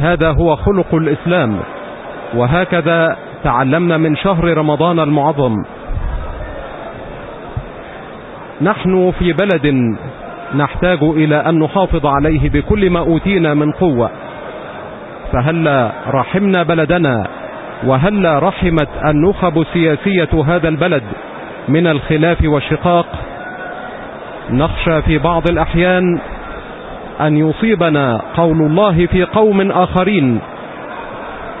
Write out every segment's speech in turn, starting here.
هذا هو خلق الإسلام. وهكذا تعلمنا من شهر رمضان المعظم. نحن في بلد نحتاج إلى أن نحافظ عليه بكل ما أوتينا من قوة. فهلا رحمنا بلدنا؟ وهلا رحمت النخب السياسية هذا البلد من الخلاف والشقاق؟ نخشى في بعض الأحيان أن يصيبنا قول الله في قوم آخرين.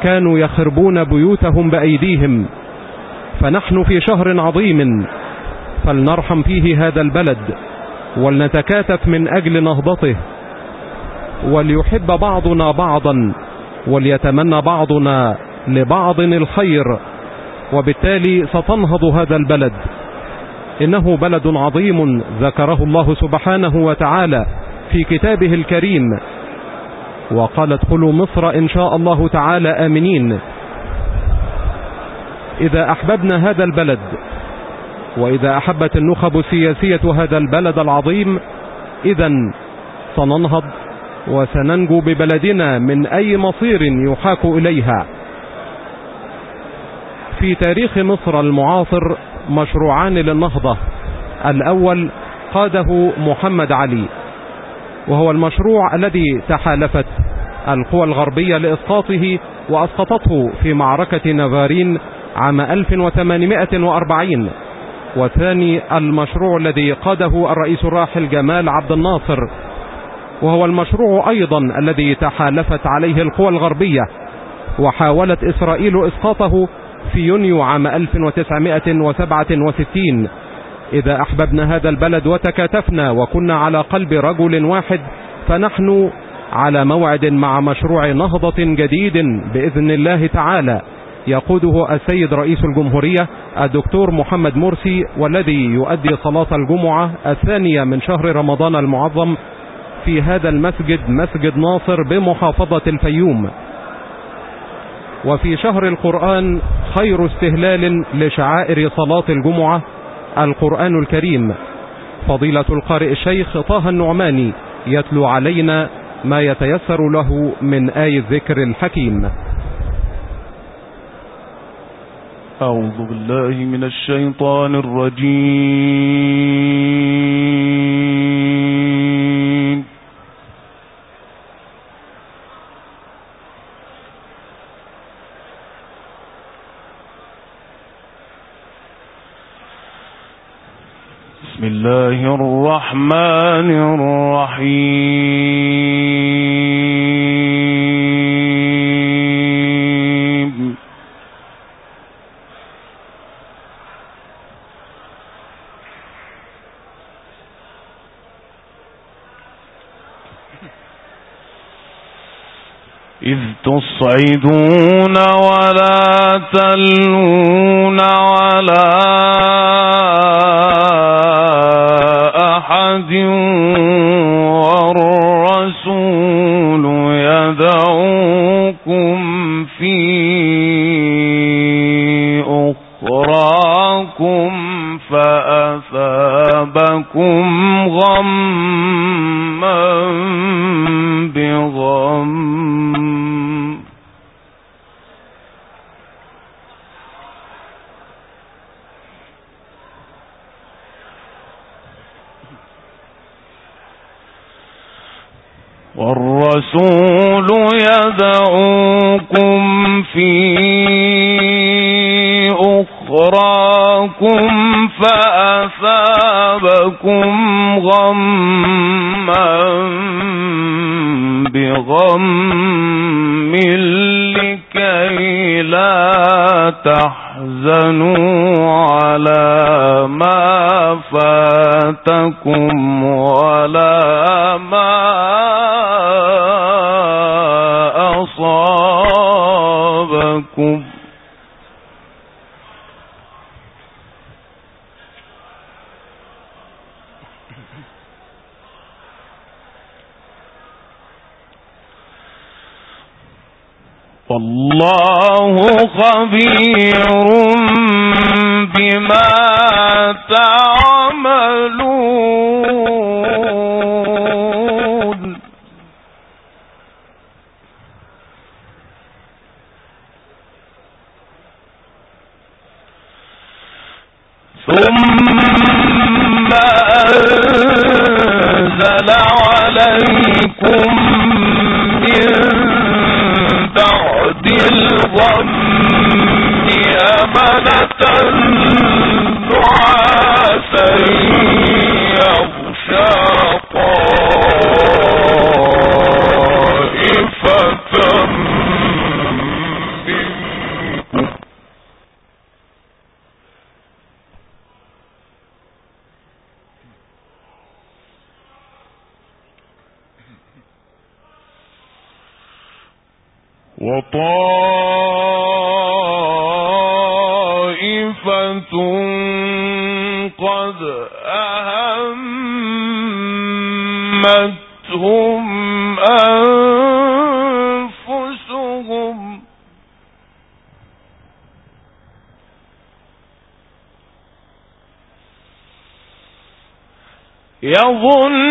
كانوا يخربون بيوتهم بأيديهم. فنحن في شهر عظيم. فلنرحم فيه هذا البلد. ولنتكاتف من أجل نهضته. وليحب بعضنا بعضا. وليتمنى بعضنا لبعض الخير. وبالتالي ستنهض هذا البلد. إنه بلد عظيم ذكره الله سبحانه وتعالى. في كتابه الكريم. وقال ادخلوا مصر إن شاء الله تعالى آمنين. إذا أحببنا هذا البلد وإذا أحبت النخب السياسية هذا البلد العظيم إذا سننهض وسننجو ببلدنا من أي مصير يحاك إليها. في تاريخ مصر المعاصر مشروعان للنهضة. الأول قاده محمد علي. وهو المشروع الذي تحالفت القوى الغربية لإسقاطه وأسقطته في معركة نافارين عام 1840 وثاني المشروع الذي قاده الرئيس الراحل جمال عبد الناصر. وهو المشروع أيضا الذي تحالفت عليه القوى الغربية وحاولت إسرائيل إسقاطه في يونيو عام 1967 إذا أحببنا هذا البلد وتكاتفنا وكنا على قلب رجل واحد فنحن على موعد مع مشروع نهضة جديد بإذن الله تعالى يقوده السيد رئيس الجمهورية الدكتور محمد مرسي والذي يؤدي صلاة الجمعة الثانية من شهر رمضان المعظم في هذا المسجد مسجد ناصر بمحافظة الفيوم. وفي شهر القرآن خير استهلال لشعائر صلاة الجمعة القرآن الكريم. فضيلة القارئ الشيخ طه النعماني يتلو علينا ما يتيسر له من آي الذكر الحكيم. أعوذ بالله من الشيطان الرجيم. الله الرحمن الرحيم. إذ تصعدون ولا تلون على فأثابكم غما بغم والرسول يدعوكم في أخراكم فأثابكم غما بغم لكي لا تحزنوا على ما فاتكم ولا ما أصابكم والله خبير بما تعملون. ثم أنزل عليكم من بعد الغم أمنة نعاسا وطائفة قد أهمتهم أنفسهم. يظنون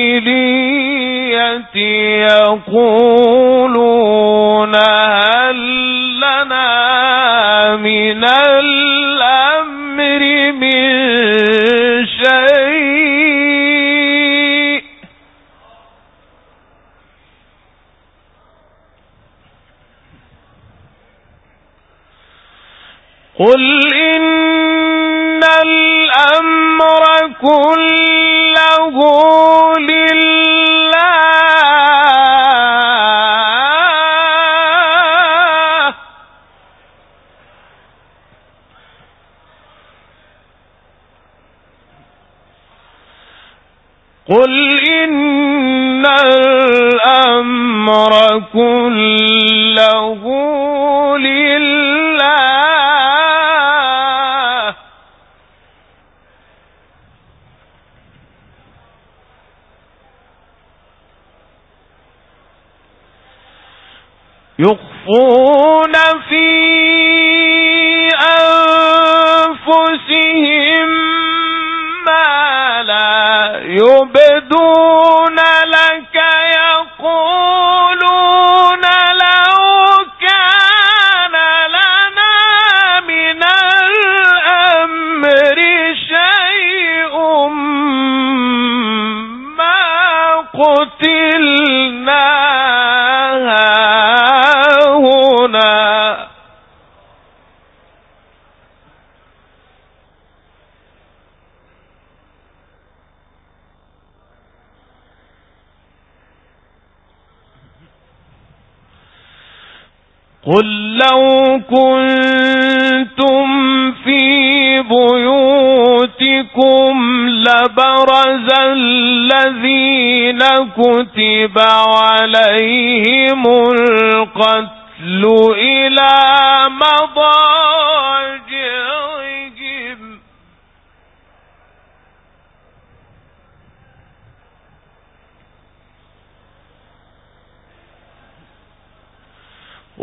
الجاهلية يقولون هل لنا من الأمر من شيء؟ قل يبدون ¡BORRY!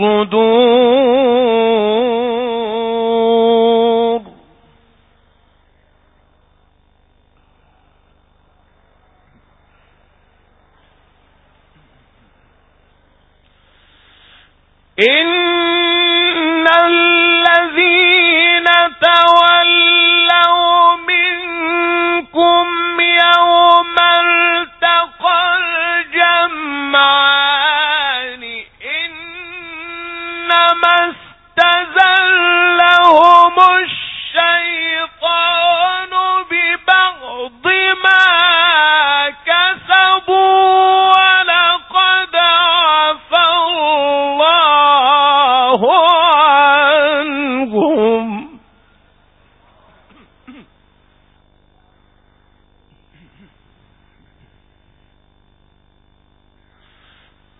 الصدور فاستزلهم الشيطان ما كسبوا ولقد الله عنهم.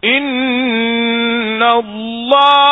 إن الله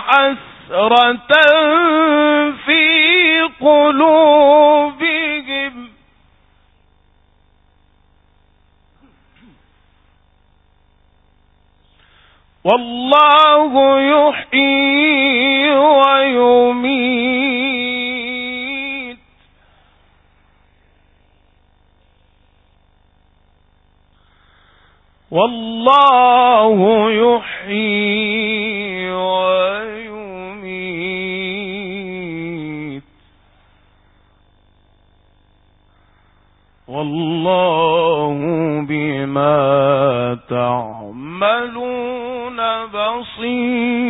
حسرة في قلوبهم. والله يحيي ويميت. والله يحيي والله بما تعملون بصير.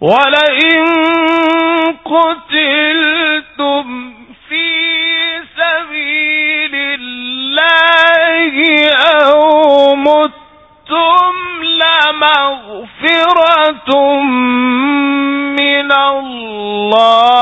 ولئن قتلتم في سبيل الله أو متم لمغفرة من الله.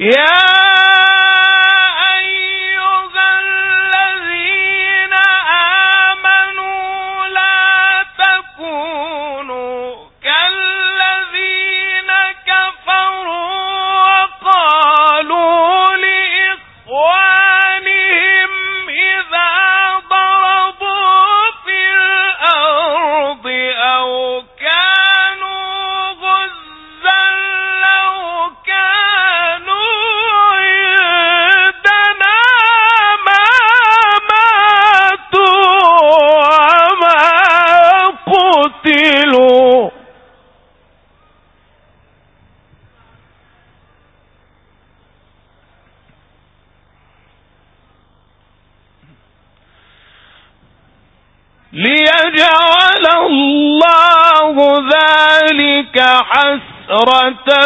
والله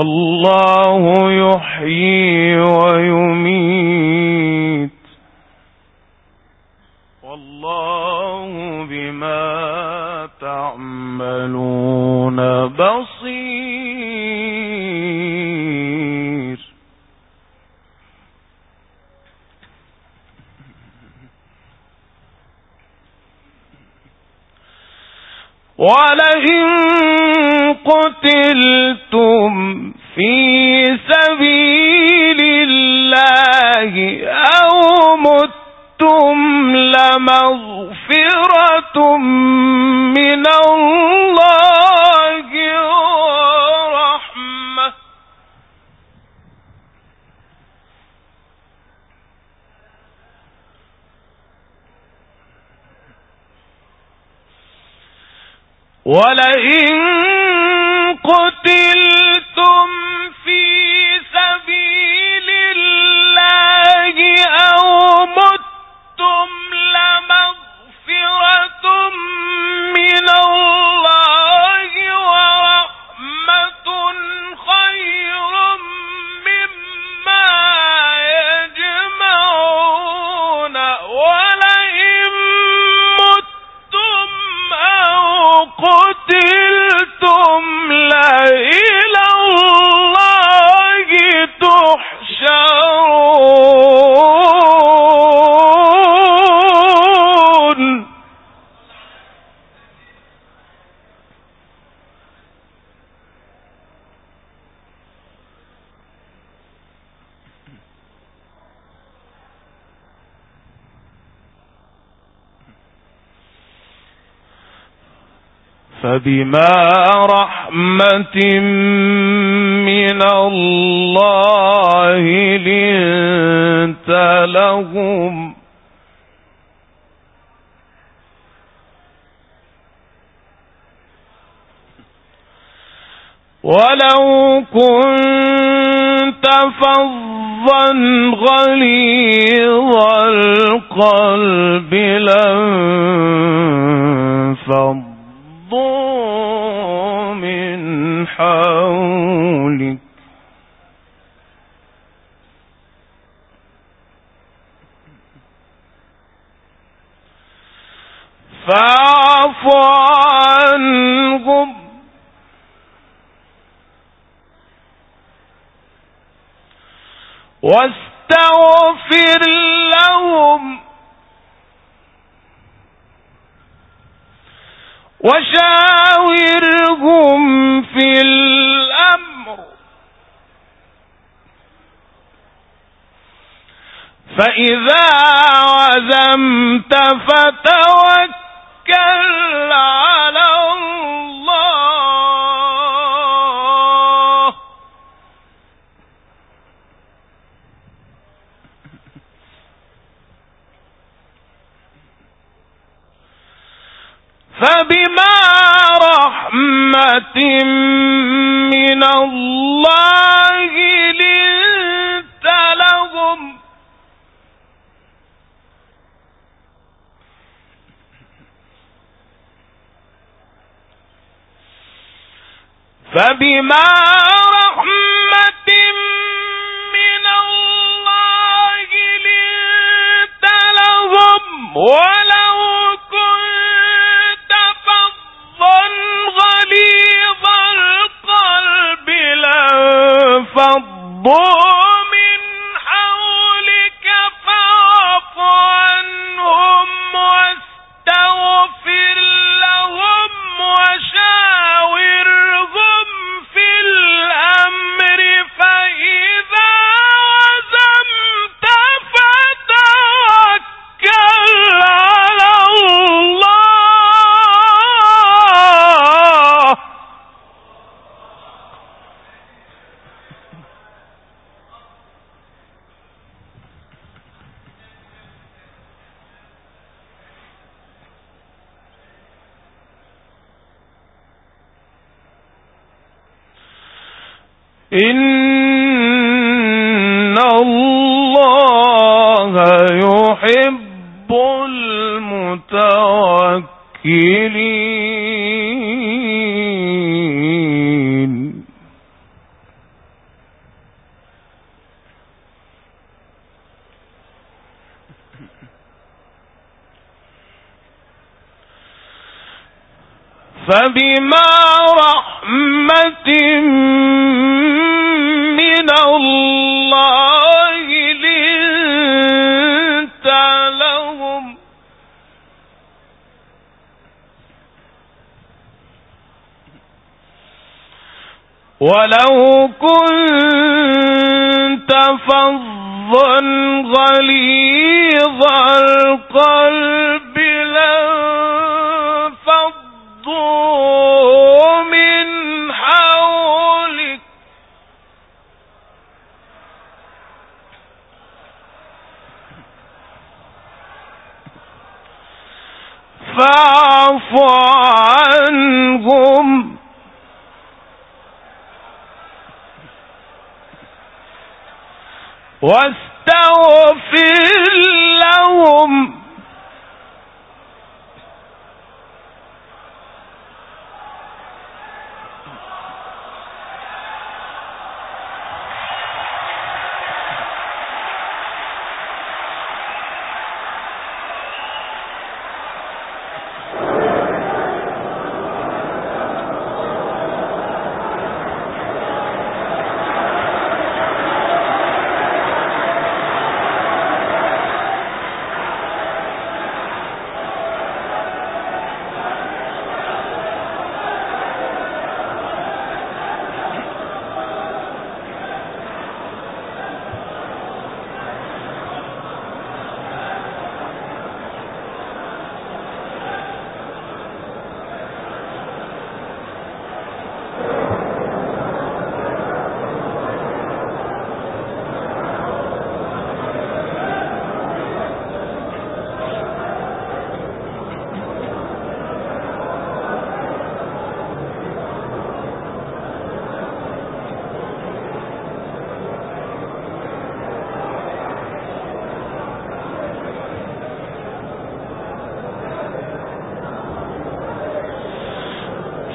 والله يحيي ويميت. والله بما تعملون بصير. ولئن قتلتم في سبيل الله أو متم لمغفرة من الله ورحمة. ولئن قتلتم فبما رحمة من الله لنت لهم. ولو كنت فظا غليظ القلب لانفضوا من حولك فاعف عنهم. واستغفر لهم وشاورهم في الأمر. فإذا عزمت فتوكل على فبما رحمة من الله لنت لهم. فبما رحمة من الله لنت لهم. ولا لانفضوا إن الله يحب المتوكلين فبما ولو كنت فظا غليظ القلب لانفضوا من فاعف عنهم. واستغفر لهم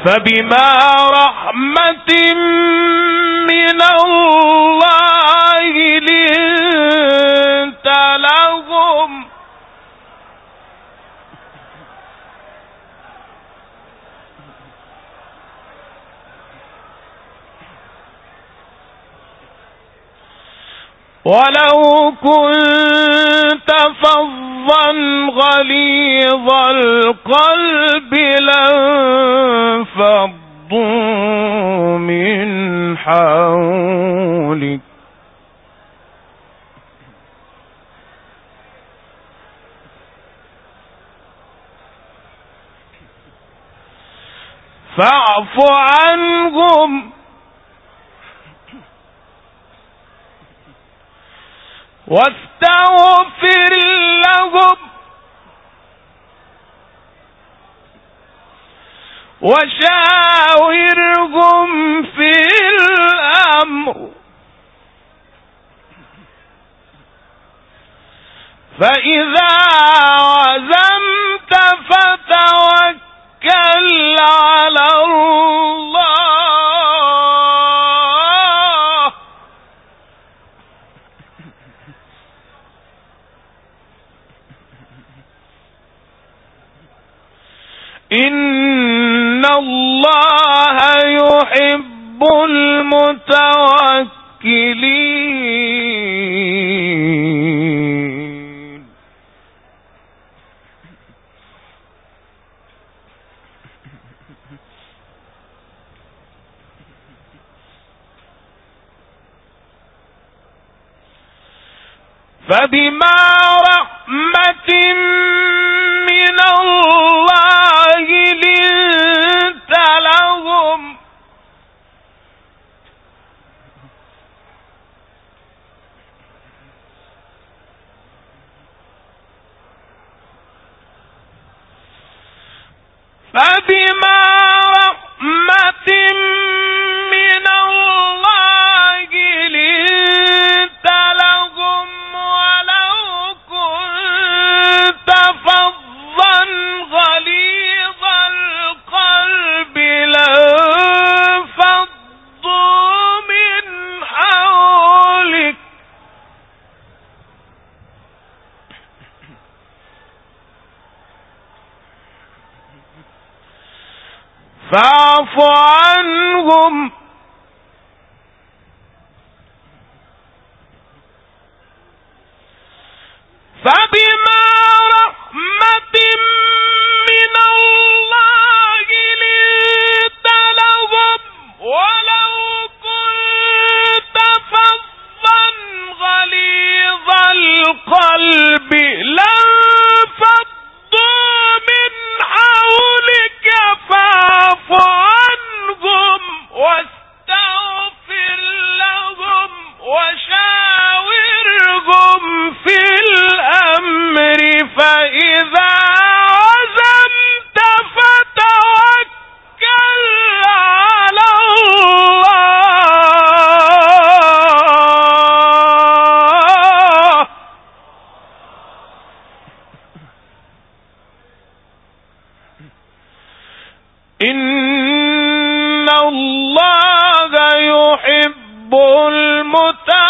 فبما رحمة من الله ولو كنت فظا غليظ القلب لانفضوا من حولك فاعف عنهم واستغفر لهم وشاورهم في الأمر. فإذا عزمت فتوكل على الله. عنهم. يحب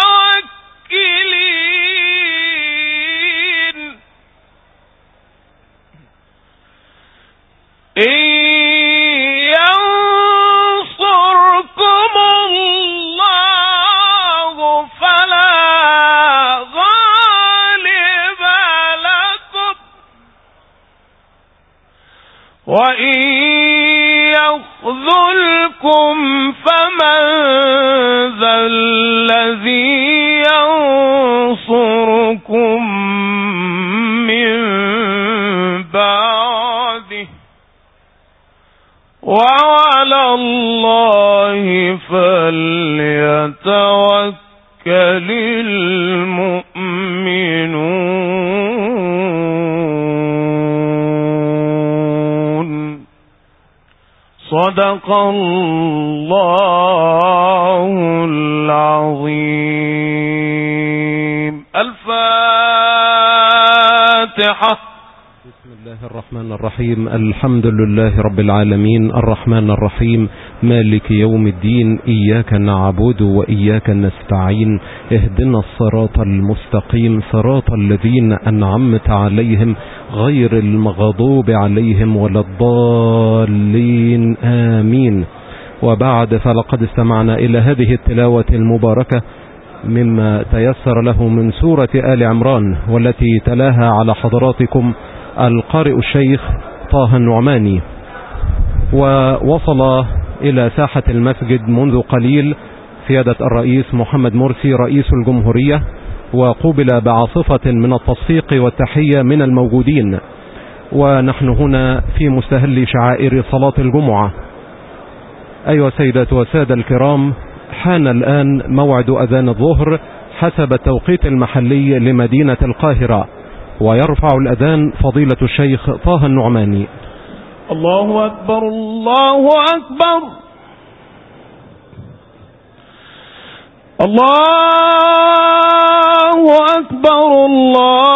الرحيم الحمد لله رب العالمين الرحمن الرحيم مالك يوم الدين إياك نعبد وإياك نستعين اهدنا الصراط المستقيم صراط الذين أنعمت عليهم غير المغضوب عليهم ولا الضالين آمين. وبعد فلقد استمعنا إلى هذه التلاوة المباركة مما تيسر له من سورة آل عمران والتي تلاها على حضراتكم القارئ الشيخ طه النعماني. ووصل إلى ساحة المسجد منذ قليل سيادة الرئيس محمد مرسي رئيس الجمهورية وقوبل بعاصفة من التصفيق والتحية من الموجودين. ونحن هنا في مستهل شعائر صلاة الجمعة. أيها السيدات والسادة الكرام حان الآن موعد أذان الظهر حسب التوقيت المحلي لمدينة القاهرة. ويرفع الأذان فضيلة الشيخ طه النعماني. الله أكبر الله أكبر. الله أكبر الله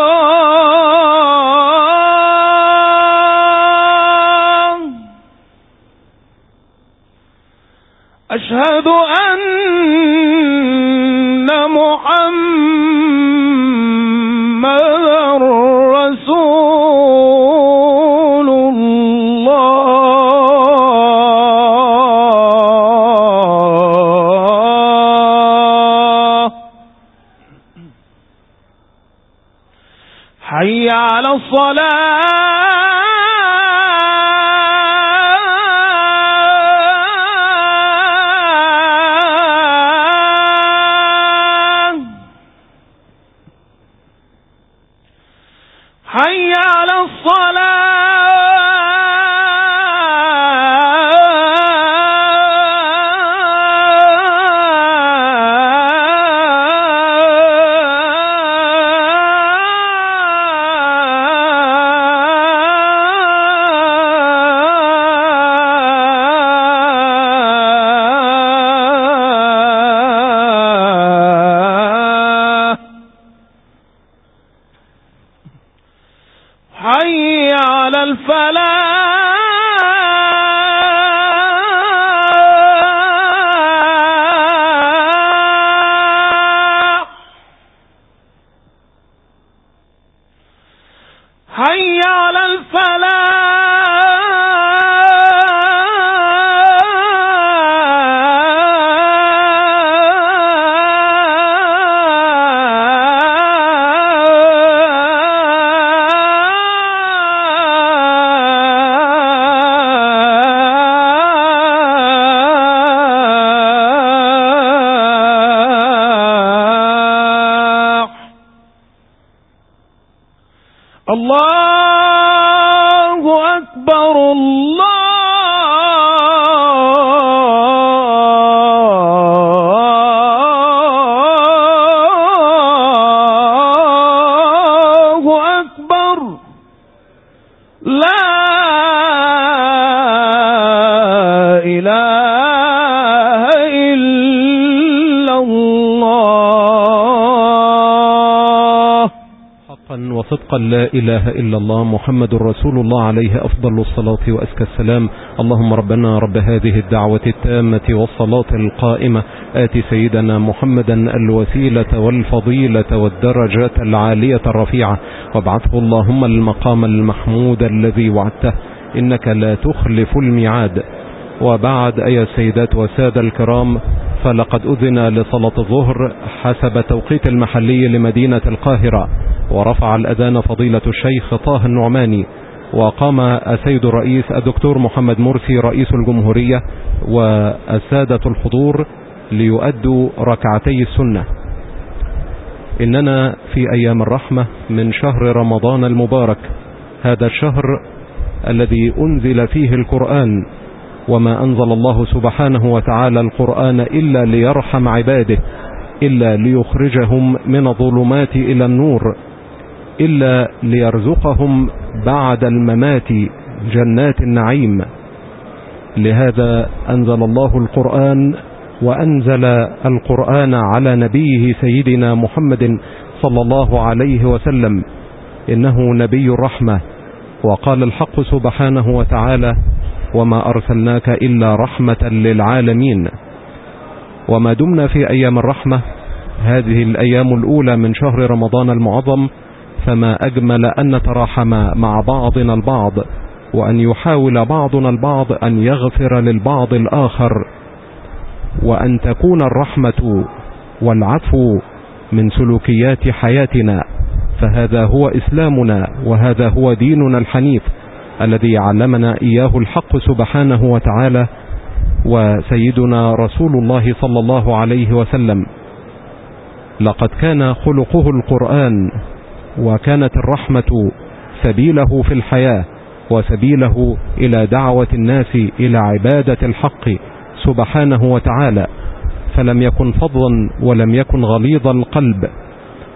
الصلاة الله أكبر الله وصدقا لا إله إلا الله محمد رسول الله عليه أفضل الصلاة وأزكى السلام. اللهم ربنا رب هذه الدعوة التامة والصلاة القائمة. آت سيدنا محمدا الوسيلة والفضيلة والدرجة العالية الرفيعة. وابعثه اللهم المقام المحمود الذي وعدته. إنك لا تخلف الميعاد. وبعد أيها السيدات والسادة الكرام فلقد أذن لصلاة الظهر حسب توقيت المحلي لمدينة القاهرة. ورفع الأذان فضيلة الشيخ طه النعماني وقام السيد الرئيس الدكتور محمد مرسي رئيس الجمهورية والسادة الحضور ليؤدوا ركعتي السنة. إننا في أيام الرحمة من شهر رمضان المبارك هذا الشهر الذي أنزل فيه القرآن وما أنزل الله سبحانه وتعالى القرآن إلا ليرحم عباده إلا ليخرجهم من الظلمات إلى النور. إلا ليرزقهم بعد الممات جنات النعيم. لهذا أنزل الله القرآن وأنزل القرآن على نبيه سيدنا محمد صلى الله عليه وسلم. إنه نبي الرحمة. وقال الحق سبحانه وتعالى وما أرسلناك إلا رحمة للعالمين. وما دمنا في أيام الرحمة. هذه الأيام الأولى من شهر رمضان المعظم. فما أجمل أن نتراحم مع بعضنا البعض وأن يحاول بعضنا البعض أن يغفر للبعض الآخر وأن تكون الرحمة والعفو من سلوكيات حياتنا. فهذا هو إسلامنا وهذا هو ديننا الحنيف الذي علمنا إياه الحق سبحانه وتعالى وسيدنا رسول الله صلى الله عليه وسلم. لقد كان خلقه القرآن وكانت الرحمة سبيله في الحياة وسبيله إلى دعوة الناس إلى عبادة الحق سبحانه وتعالى فلم يكن فظا ولم يكن غليظ القلب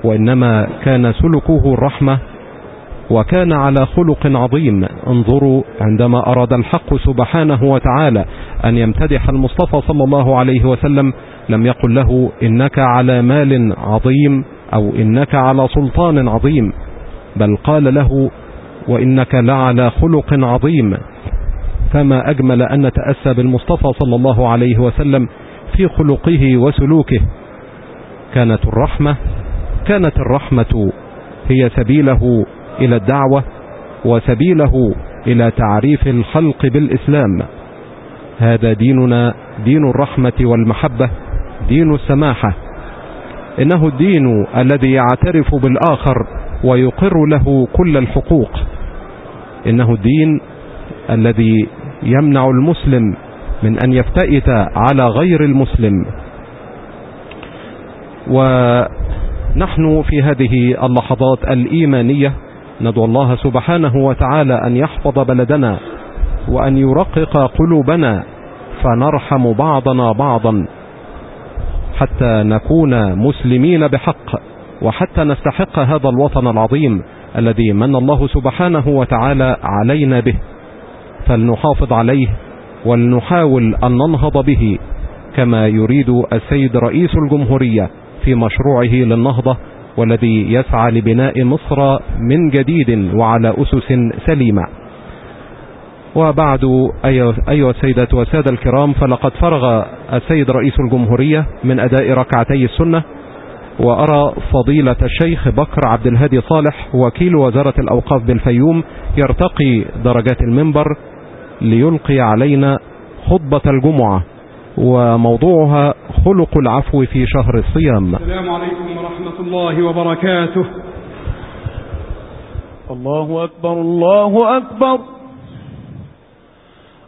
وإنما كان سلكه الرحمة وكان على خلق عظيم. انظروا عندما أراد الحق سبحانه وتعالى أن يمتدح المصطفى صلى الله عليه وسلم لم يقل له إنك على مال عظيم. أو إنك على سلطان عظيم بل قال له وإنك لعلى خلق عظيم. فما أجمل أن نتأسى بالمصطفى صلى الله عليه وسلم في خلقه وسلوكه. كانت الرحمة كانت الرحمة هي سبيله إلى الدعوة وسبيله إلى تعريف الخلق بالإسلام. هذا ديننا دين الرحمة والمحبة دين السماحة. إنه الدين الذي يعترف بالآخر ويقر له كل الحقوق. إنه الدين الذي يمنع المسلم من أن يفتئت على غير المسلم. ونحن في هذه اللحظات الإيمانية ندعو الله سبحانه وتعالى أن يحفظ بلدنا وأن يرقق قلوبنا فنرحم بعضنا بعضا. حتى نكون مسلمين بحق وحتى نستحق هذا الوطن العظيم الذي من الله سبحانه وتعالى علينا به. فلنحافظ عليه ولنحاول أن ننهض به كما يريد السيد رئيس الجمهورية في مشروعه للنهضة والذي يسعى لبناء مصر من جديد وعلى أسس سليمة. وبعد أيها السيدة والسادة الكرام فلقد فرغ السيد رئيس الجمهورية من أداء ركعتي السنة وأرى فضيلة الشيخ بكر عبد الهادي صالح وكيل وزارة الأوقاف بالفيوم يرتقي درجات المنبر ليلقي علينا خطبة الجمعة وموضوعها خلق العفو في شهر الصيام. السلام عليكم ورحمة الله وبركاته. الله أكبر الله أكبر.